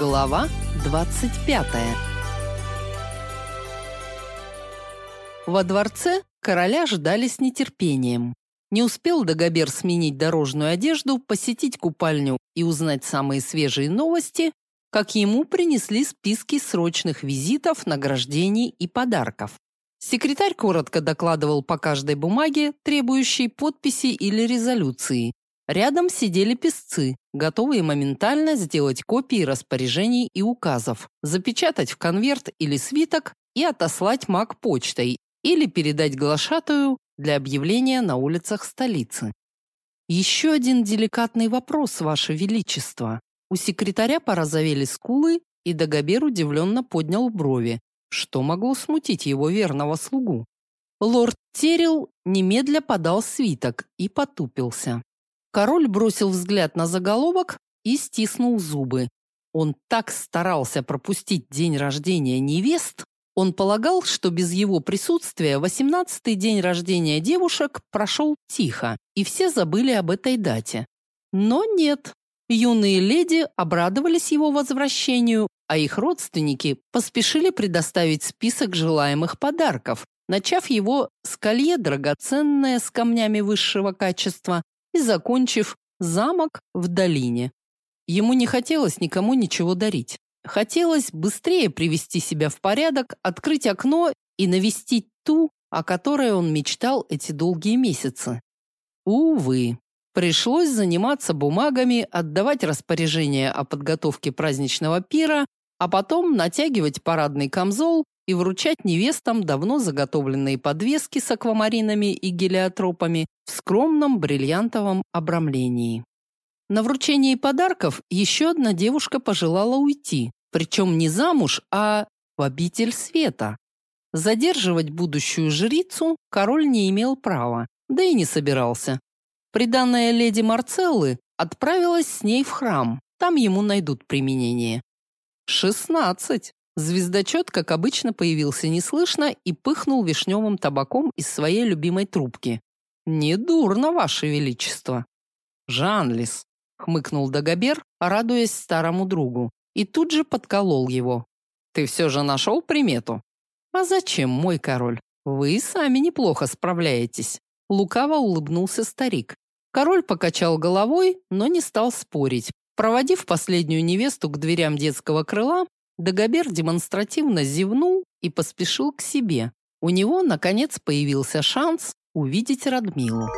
Глава 25. Во дворце короля ждали с нетерпением. Не успел Дагобер сменить дорожную одежду, посетить купальню и узнать самые свежие новости, как ему принесли списки срочных визитов, награждений и подарков. Секретарь коротко докладывал по каждой бумаге, требующей подписи или резолюции. Рядом сидели писцы, готовые моментально сделать копии распоряжений и указов, запечатать в конверт или свиток и отослать маг почтой или передать глашатую для объявления на улицах столицы. Еще один деликатный вопрос, ваше величество. У секретаря порозовели скулы, и Дагобер удивленно поднял брови. Что могло смутить его верного слугу? Лорд Терил немедля подал свиток и потупился. Король бросил взгляд на заголовок и стиснул зубы. Он так старался пропустить день рождения невест, он полагал, что без его присутствия восемнадцатый день рождения девушек прошел тихо, и все забыли об этой дате. Но нет. Юные леди обрадовались его возвращению, а их родственники поспешили предоставить список желаемых подарков, начав его с колье драгоценное с камнями высшего качества и закончив замок в долине. Ему не хотелось никому ничего дарить. Хотелось быстрее привести себя в порядок, открыть окно и навестить ту, о которой он мечтал эти долгие месяцы. Увы, пришлось заниматься бумагами, отдавать распоряжения о подготовке праздничного пира, а потом натягивать парадный камзол и вручать невестам давно заготовленные подвески с аквамаринами и гелиотропами в скромном бриллиантовом обрамлении. На вручении подарков еще одна девушка пожелала уйти, причем не замуж, а в обитель света. Задерживать будущую жрицу король не имел права, да и не собирался. Приданная леди Марцеллы отправилась с ней в храм, там ему найдут применение. Шестнадцать. Звездочет, как обычно, появился неслышно и пыхнул вишневым табаком из своей любимой трубки. «Недурно, ваше величество!» «Жанлис!» — хмыкнул Дагобер, радуясь старому другу, и тут же подколол его. «Ты все же нашел примету?» «А зачем, мой король? Вы сами неплохо справляетесь!» Лукаво улыбнулся старик. Король покачал головой, но не стал спорить. Проводив последнюю невесту к дверям детского крыла, Дагобер демонстративно зевнул и поспешил к себе. У него, наконец, появился шанс увидеть Радмилу.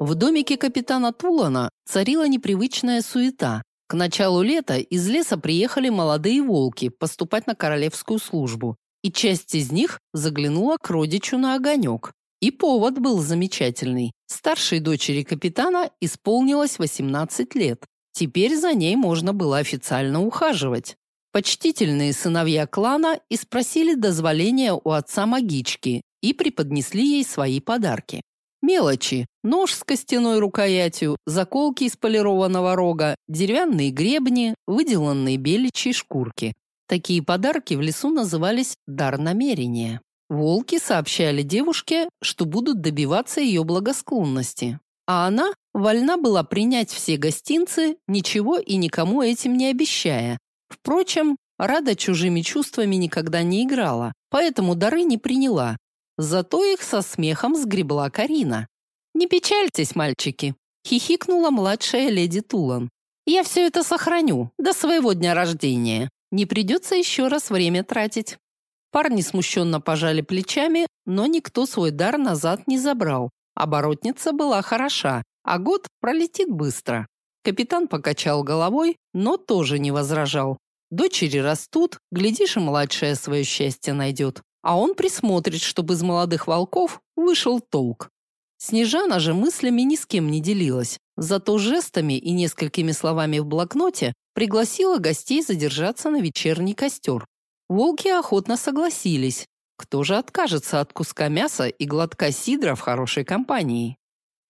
В домике капитана Тулана царила непривычная суета. К началу лета из леса приехали молодые волки поступать на королевскую службу, и часть из них заглянула к родичу на огонек. И повод был замечательный. Старшей дочери капитана исполнилось 18 лет. Теперь за ней можно было официально ухаживать. Почтительные сыновья клана и спросили дозволения у отца магички и преподнесли ей свои подарки. Мелочи: нож с костяной рукоятью, заколки из полированного рога, деревянные гребни, выделанные беличьи шкурки. Такие подарки в лесу назывались дар намерения. Волки сообщали девушке, что будут добиваться ее благосклонности, а она вольна была принять все гостинцы, ничего и никому этим не обещая. Впрочем, Рада чужими чувствами никогда не играла, поэтому дары не приняла. Зато их со смехом сгребла Карина. «Не печальтесь, мальчики», — хихикнула младшая леди Тулан. «Я все это сохраню до своего дня рождения. Не придется еще раз время тратить». Парни смущенно пожали плечами, но никто свой дар назад не забрал. Оборотница была хороша, а год пролетит быстро. Капитан покачал головой, но тоже не возражал. Дочери растут, глядишь, и младшая свое счастье найдет. А он присмотрит, чтобы из молодых волков вышел толк. Снежана же мыслями ни с кем не делилась, зато жестами и несколькими словами в блокноте пригласила гостей задержаться на вечерний костер. Волки охотно согласились. Кто же откажется от куска мяса и глотка сидра в хорошей компании?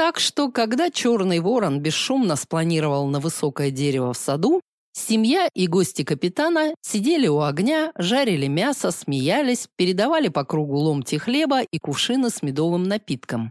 Так что, когда черный ворон бесшумно спланировал на высокое дерево в саду, семья и гости капитана сидели у огня, жарили мясо, смеялись, передавали по кругу ломти хлеба и кувшины с медовым напитком.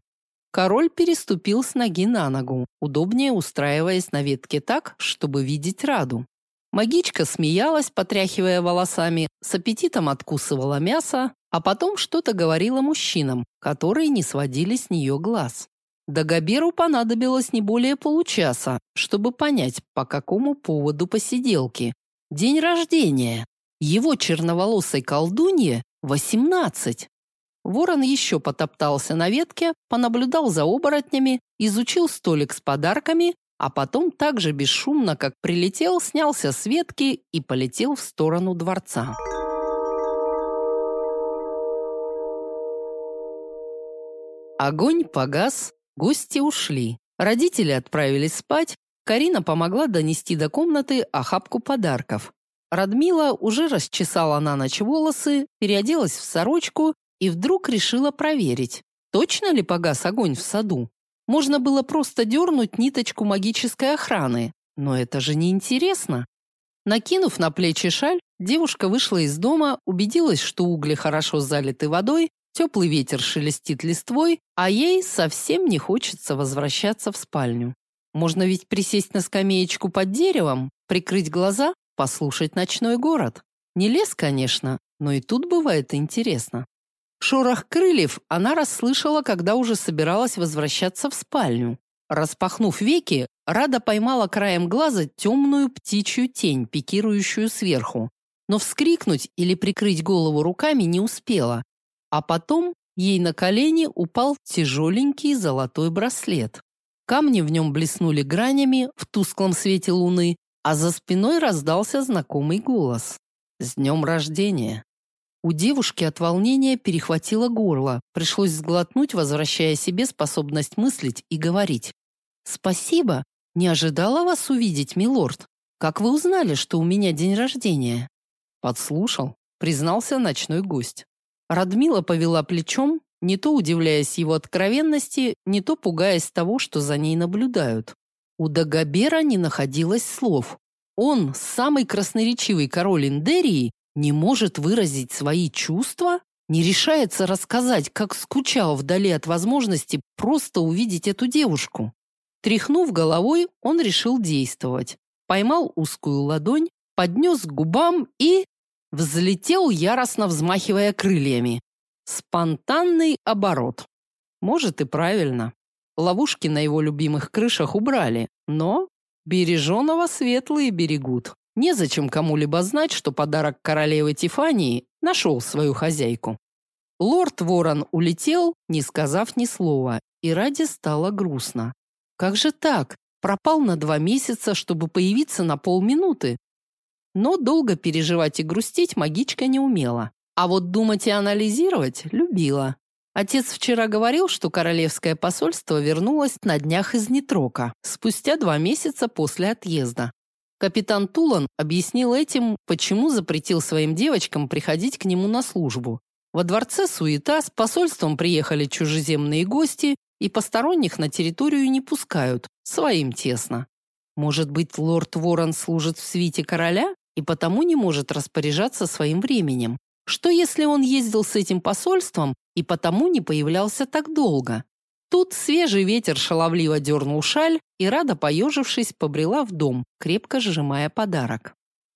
Король переступил с ноги на ногу, удобнее устраиваясь на ветке так, чтобы видеть Раду. Магичка смеялась, потряхивая волосами, с аппетитом откусывала мясо, а потом что-то говорила мужчинам, которые не сводили с нее глаз. Дагоберу понадобилось не более получаса, чтобы понять, по какому поводу посиделки. День рождения. Его черноволосой колдунье 18. Ворон еще потоптался на ветке, понаблюдал за оборотнями, изучил столик с подарками, а потом так же бесшумно, как прилетел, снялся с ветки и полетел в сторону дворца. Огонь погас, гости ушли. Родители отправились спать, Карина помогла донести до комнаты охапку подарков. Радмила уже расчесала на ночь волосы, переоделась в сорочку и вдруг решила проверить, точно ли погас огонь в саду. Можно было просто дернуть ниточку магической охраны, но это же не интересно. Накинув на плечи шаль, девушка вышла из дома, убедилась, что угли хорошо залиты водой, теплый ветер шелестит листвой, а ей совсем не хочется возвращаться в спальню. Можно ведь присесть на скамеечку под деревом, прикрыть глаза, послушать ночной город. Не лес, конечно, но и тут бывает интересно. Шорох крыльев она расслышала, когда уже собиралась возвращаться в спальню. Распахнув веки, Рада поймала краем глаза темную птичью тень, пикирующую сверху. Но вскрикнуть или прикрыть голову руками не успела. А потом ей на колени упал тяжеленький золотой браслет. Камни в нем блеснули гранями в тусклом свете луны, а за спиной раздался знакомый голос. «С днем рождения!» У девушки от волнения перехватило горло, пришлось сглотнуть, возвращая себе способность мыслить и говорить. «Спасибо, не ожидала вас увидеть, милорд. Как вы узнали, что у меня день рождения?» «Подслушал», признался ночной гость. Радмила повела плечом, не то удивляясь его откровенности, не то пугаясь того, что за ней наблюдают. У Дагобера не находилось слов. Он, самый красноречивый король Индерии, не может выразить свои чувства, не решается рассказать, как скучал вдали от возможности просто увидеть эту девушку. Тряхнув головой, он решил действовать. Поймал узкую ладонь, поднес к губам и взлетел, яростно взмахивая крыльями. Спонтанный оборот. Может и правильно. Ловушки на его любимых крышах убрали, но береженого светлые берегут. Незачем кому-либо знать, что подарок королевы Тифании нашел свою хозяйку. Лорд Ворон улетел, не сказав ни слова, и ради стало грустно. Как же так? Пропал на два месяца, чтобы появиться на полминуты. Но долго переживать и грустить магичка не умела. А вот думать и анализировать любила. Отец вчера говорил, что королевское посольство вернулось на днях из Нитрока, спустя два месяца после отъезда. Капитан Тулан объяснил этим, почему запретил своим девочкам приходить к нему на службу. Во дворце суета, с посольством приехали чужеземные гости, и посторонних на территорию не пускают, своим тесно. Может быть, лорд Ворон служит в свите короля и потому не может распоряжаться своим временем? Что если он ездил с этим посольством и потому не появлялся так долго? Тут свежий ветер шаловливо дернул шаль, и Рада, поежившись, побрела в дом, крепко сжимая подарок.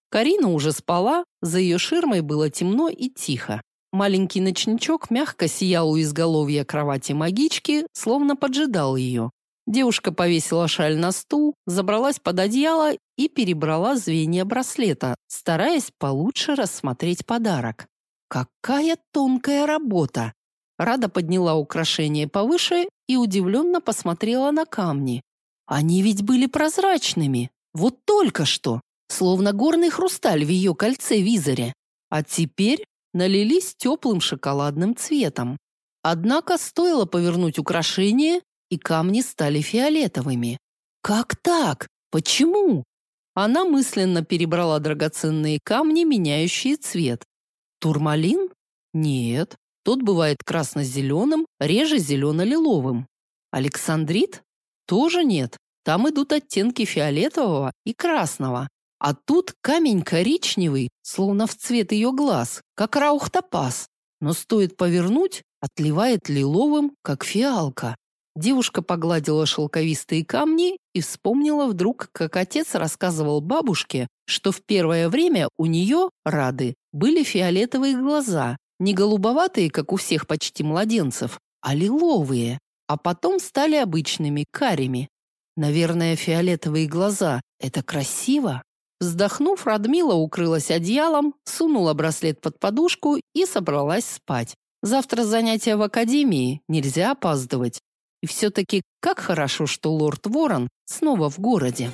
Карина уже спала, за ее ширмой было темно и тихо. Маленький ночничок мягко сиял у изголовья кровати магички, словно поджидал ее. Девушка повесила шаль на стул, забралась под одеяло и перебрала звенья браслета, стараясь получше рассмотреть подарок. Какая тонкая работа! Рада подняла украшение повыше и удивленно посмотрела на камни. Они ведь были прозрачными. Вот только что. Словно горный хрусталь в ее кольце-визоре. А теперь налились теплым шоколадным цветом. Однако стоило повернуть украшение, и камни стали фиолетовыми. Как так? Почему? Она мысленно перебрала драгоценные камни, меняющие цвет. Турмалин? Нет. Тот бывает красно-зеленым, реже зелено-лиловым. Александрит? Тоже нет. Там идут оттенки фиолетового и красного. А тут камень коричневый, словно в цвет ее глаз, как раухтопаз. Но стоит повернуть, отливает лиловым, как фиалка. Девушка погладила шелковистые камни и вспомнила вдруг, как отец рассказывал бабушке, что в первое время у нее, Рады, были фиолетовые глаза, не голубоватые, как у всех почти младенцев, а лиловые, а потом стали обычными, карими. Наверное, фиолетовые глаза – это красиво. Вздохнув, Радмила укрылась одеялом, сунула браслет под подушку и собралась спать. Завтра занятия в академии, нельзя опаздывать. И все-таки как хорошо, что лорд Ворон снова в городе.